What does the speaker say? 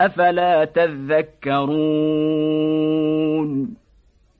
أفلا تذكرون